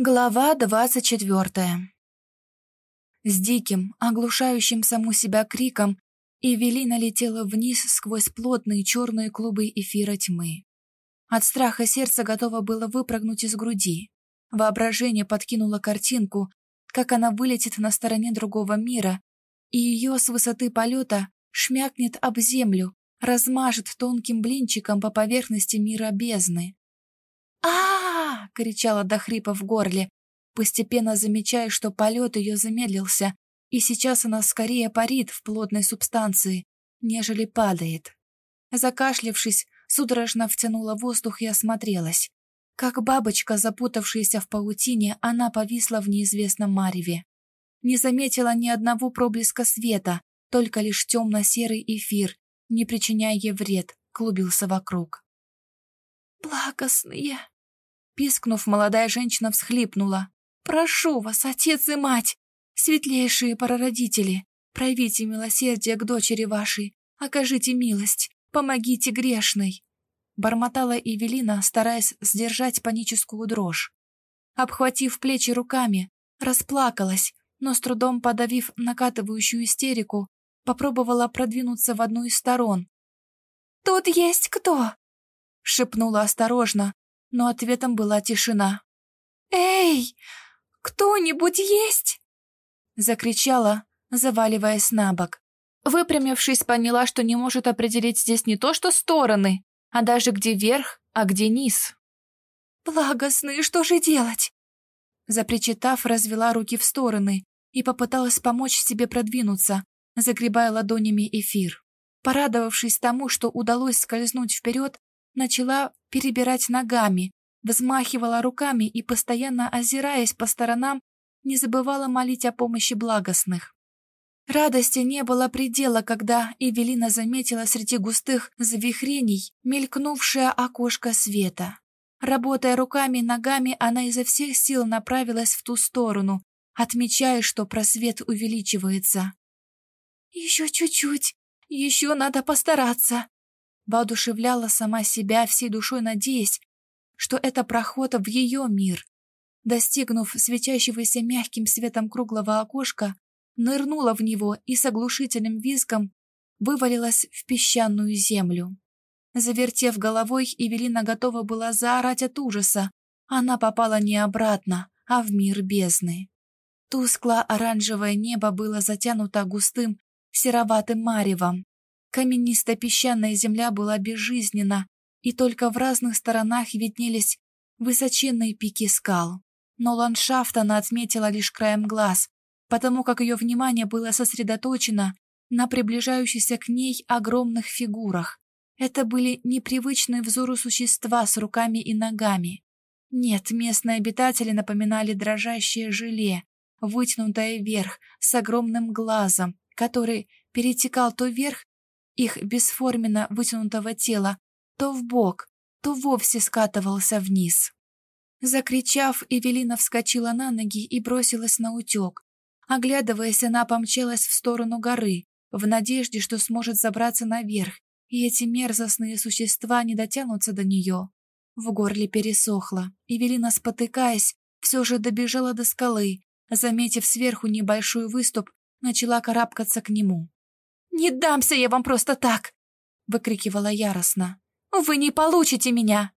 Глава двадцать четвертая С диким, оглушающим саму себя криком Эвелина летела вниз сквозь плотные черные клубы эфира тьмы. От страха сердце готово было выпрыгнуть из груди. Воображение подкинуло картинку, как она вылетит на стороне другого мира, и ее с высоты полета шмякнет об землю, размажет тонким блинчиком по поверхности мира бездны а, кричала до хрипа в горле, постепенно замечая, что полет ее замедлился, и сейчас она скорее парит в плотной субстанции, нежели падает. Закашлявшись, судорожно втянула воздух и осмотрелась. Как бабочка, запутавшаяся в паутине, она повисла в неизвестном мареве. Не заметила ни одного проблеска света, только лишь темно-серый эфир, не причиняя ей вред, клубился вокруг. «Благостные!» Пискнув, молодая женщина всхлипнула. «Прошу вас, отец и мать, светлейшие прародители, проявите милосердие к дочери вашей, окажите милость, помогите грешной!» Бормотала Эвелина, стараясь сдержать паническую дрожь. Обхватив плечи руками, расплакалась, но с трудом подавив накатывающую истерику, попробовала продвинуться в одну из сторон. «Тут есть кто?» шепнула осторожно, но ответом была тишина. «Эй, кто-нибудь есть?» Закричала, заваливаясь на бок. Выпрямившись, поняла, что не может определить здесь не то что стороны, а даже где верх, а где низ. «Благостные, что же делать?» Запричитав, развела руки в стороны и попыталась помочь себе продвинуться, загребая ладонями эфир. Порадовавшись тому, что удалось скользнуть вперед, начала перебирать ногами, взмахивала руками и, постоянно озираясь по сторонам, не забывала молить о помощи благостных. Радости не было предела, когда Эвелина заметила среди густых завихрений мелькнувшее окошко света. Работая руками и ногами, она изо всех сил направилась в ту сторону, отмечая, что просвет увеличивается. «Еще чуть-чуть, еще надо постараться», воодушевляла сама себя всей душой, надеясь, что это проход в ее мир. Достигнув светящегося мягким светом круглого окошка, нырнула в него и с оглушительным визгом вывалилась в песчаную землю. Завертев головой, Эвелина готова была заорать от ужаса. Она попала не обратно, а в мир бездны. Тускло-оранжевое небо было затянуто густым сероватым маревом, Каменисто-песчаная земля была безжизненна, и только в разных сторонах виднелись высоченные пики скал. Но ландшафт она отметила лишь краем глаз, потому как ее внимание было сосредоточено на приближающихся к ней огромных фигурах. Это были непривычные взору существа с руками и ногами. Нет, местные обитатели напоминали дрожащее желе, вытянутое вверх, с огромным глазом, который перетекал то вверх, их бесформенно вытянутого тела, то в бок, то вовсе скатывался вниз. Закричав, Эвелина вскочила на ноги и бросилась на утек. Оглядываясь, она помчалась в сторону горы, в надежде, что сможет забраться наверх, и эти мерзостные существа не дотянутся до нее. В горле пересохло. Эвелина, спотыкаясь, все же добежала до скалы, заметив сверху небольшой выступ, начала карабкаться к нему. «Не дамся я вам просто так!» — выкрикивала яростно. «Вы не получите меня!»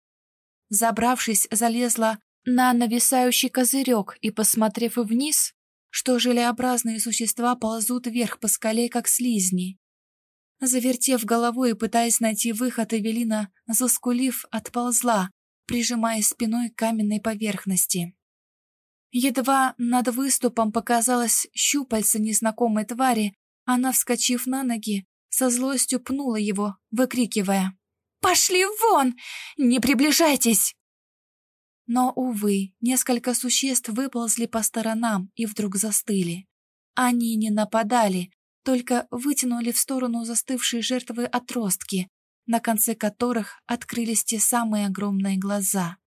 Забравшись, залезла на нависающий козырек и, посмотрев вниз, что желеобразные существа ползут вверх по скале, как слизни. Завертев головой и пытаясь найти выход, Эвелина, заскулив, отползла, прижимая спиной к каменной поверхности. Едва над выступом показалось щупальце незнакомой твари, она, вскочив на ноги, со злостью пнула его, выкрикивая «Пошли вон! Не приближайтесь!» Но, увы, несколько существ выползли по сторонам и вдруг застыли. Они не нападали, только вытянули в сторону застывшие жертвы отростки, на конце которых открылись те самые огромные глаза.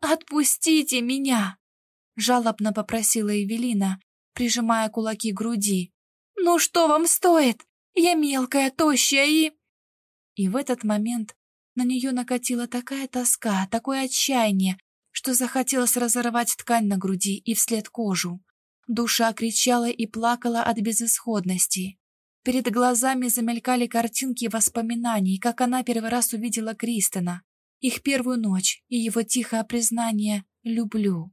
«Отпустите меня!» — жалобно попросила Эвелина, прижимая кулаки к груди, «Ну что вам стоит? Я мелкая, тощая и...» И в этот момент на нее накатила такая тоска, такое отчаяние, что захотелось разорвать ткань на груди и вслед кожу. Душа кричала и плакала от безысходности. Перед глазами замелькали картинки воспоминаний, как она первый раз увидела Кристона, их первую ночь и его тихое признание «люблю».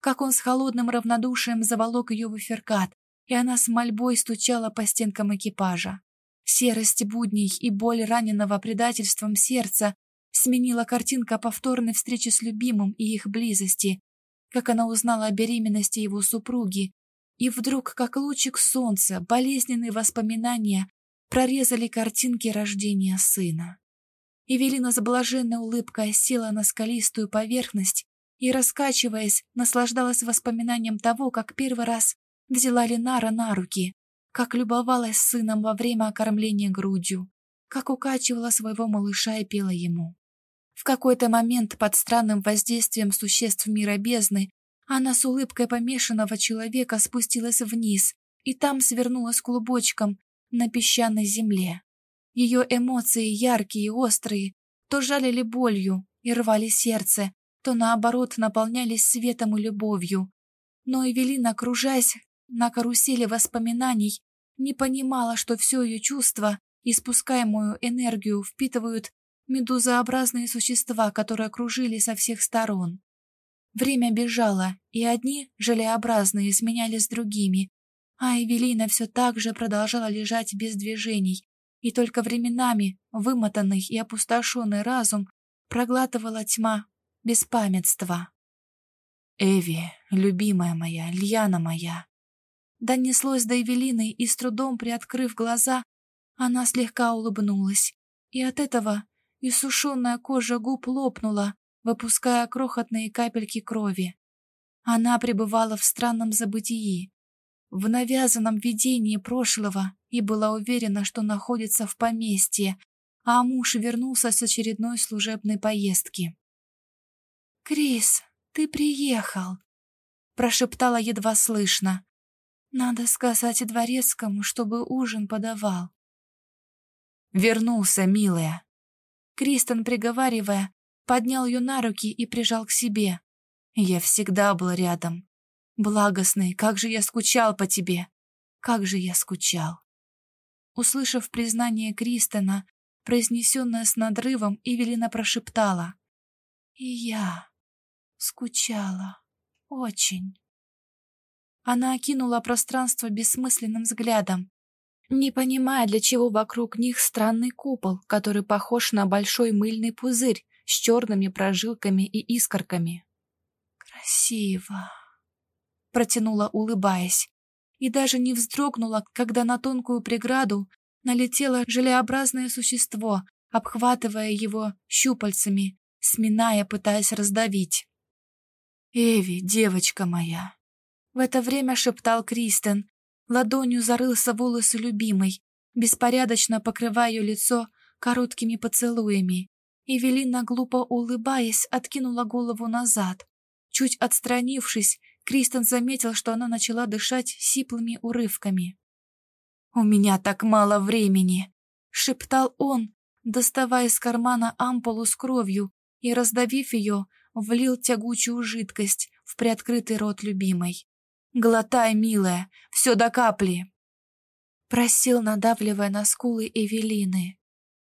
Как он с холодным равнодушием заволок ее в эфиркат, и она с мольбой стучала по стенкам экипажа. Серость будней и боль раненого предательством сердца сменила картинка повторной встречи с любимым и их близости, как она узнала о беременности его супруги, и вдруг, как лучик солнца, болезненные воспоминания прорезали картинки рождения сына. Эвелина с блаженной улыбкой села на скалистую поверхность и, раскачиваясь, наслаждалась воспоминанием того, как первый раз взяла Ленара на руки, как любовалась сыном во время окормления грудью, как укачивала своего малыша и пела ему. В какой-то момент под странным воздействием существ мира бездны она с улыбкой помешанного человека спустилась вниз и там свернулась клубочком на песчаной земле. Ее эмоции яркие и острые, то жалили болью и рвали сердце, то наоборот наполнялись светом и любовью. Но Эвелина, кружась на карусели воспоминаний, не понимала, что все ее чувства, испускаемую энергию, впитывают медузообразные существа, которые окружили со всех сторон. Время бежало, и одни, желеобразные, сменялись другими, а Эвелина все так же продолжала лежать без движений, и только временами вымотанный и опустошенный разум проглатывала тьма беспамятства. «Эви, любимая моя, Льяна моя!» Донеслось до Эвелины, и с трудом приоткрыв глаза, она слегка улыбнулась, и от этого иссушенная кожа губ лопнула, выпуская крохотные капельки крови. Она пребывала в странном забытии, в навязанном видении прошлого и была уверена, что находится в поместье, а муж вернулся с очередной служебной поездки. «Крис, ты приехал!» — прошептала едва слышно. «Надо сказать дворецкому, чтобы ужин подавал». «Вернулся, милая!» Кристен, приговаривая, поднял ее на руки и прижал к себе. «Я всегда был рядом. Благостный, как же я скучал по тебе! Как же я скучал!» Услышав признание Кристена, произнесенное с надрывом, Эвелина прошептала. «И я скучала. Очень». Она окинула пространство бессмысленным взглядом, не понимая, для чего вокруг них странный купол, который похож на большой мыльный пузырь, с черными прожилками и искорками. «Красиво!» — протянула, улыбаясь, и даже не вздрогнула, когда на тонкую преграду налетело желеобразное существо, обхватывая его щупальцами, сминая, пытаясь раздавить. «Эви, девочка моя!» В это время шептал Кристен, ладонью зарылся волосы любимой, беспорядочно покрывая ее лицо короткими поцелуями, Эвелина, глупо улыбаясь, откинула голову назад. Чуть отстранившись, Кристен заметил, что она начала дышать сиплыми урывками. «У меня так мало времени!» — шептал он, доставая из кармана ампулу с кровью и, раздавив ее, влил тягучую жидкость в приоткрытый рот любимой. «Глотай, милая, все до капли!» Просил, надавливая на скулы Эвелины.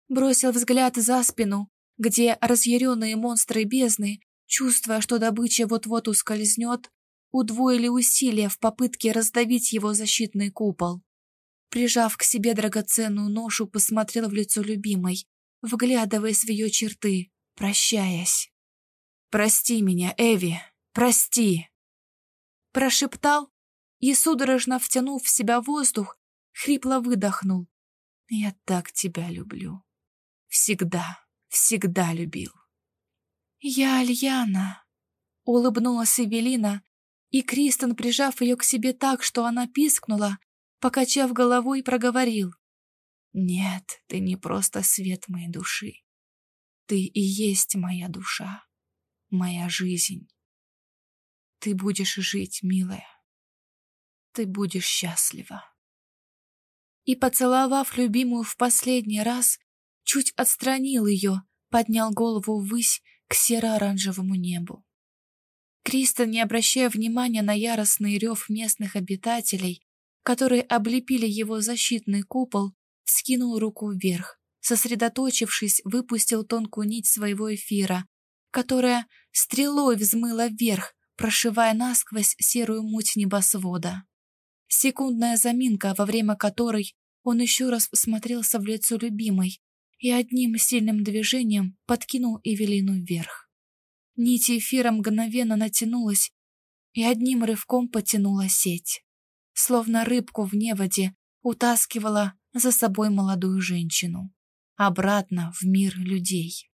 Бросил взгляд за спину где разъяренные монстры бездны, чувствуя, что добыча вот-вот ускользнет, удвоили усилия в попытке раздавить его защитный купол. Прижав к себе драгоценную ношу, посмотрел в лицо любимой, вглядываясь в ее черты, прощаясь. «Прости меня, Эви, прости!» Прошептал и, судорожно втянув в себя воздух, хрипло выдохнул. «Я так тебя люблю. Всегда» всегда любил. «Я Альяна», — улыбнулась Эвелина, и Кристен, прижав ее к себе так, что она пискнула, покачав головой, проговорил. «Нет, ты не просто свет моей души. Ты и есть моя душа, моя жизнь. Ты будешь жить, милая. Ты будешь счастлива». И, поцеловав любимую в последний раз, чуть отстранил ее, поднял голову ввысь к серо-оранжевому небу. Кристен, не обращая внимания на яростный рев местных обитателей, которые облепили его защитный купол, скинул руку вверх, сосредоточившись, выпустил тонкую нить своего эфира, которая стрелой взмыла вверх, прошивая насквозь серую муть небосвода. Секундная заминка, во время которой он еще раз смотрелся в лицо любимой и одним сильным движением подкинул Эвелину вверх. Нить эфира мгновенно натянулась и одним рывком потянула сеть. Словно рыбку в неводе утаскивала за собой молодую женщину. Обратно в мир людей.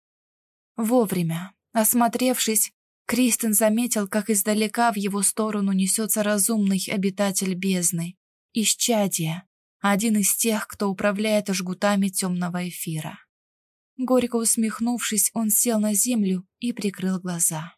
Вовремя, осмотревшись, Кристен заметил, как издалека в его сторону несется разумный обитатель бездны, исчадие, один из тех, кто управляет жгутами темного эфира. Горько усмехнувшись, он сел на землю и прикрыл глаза.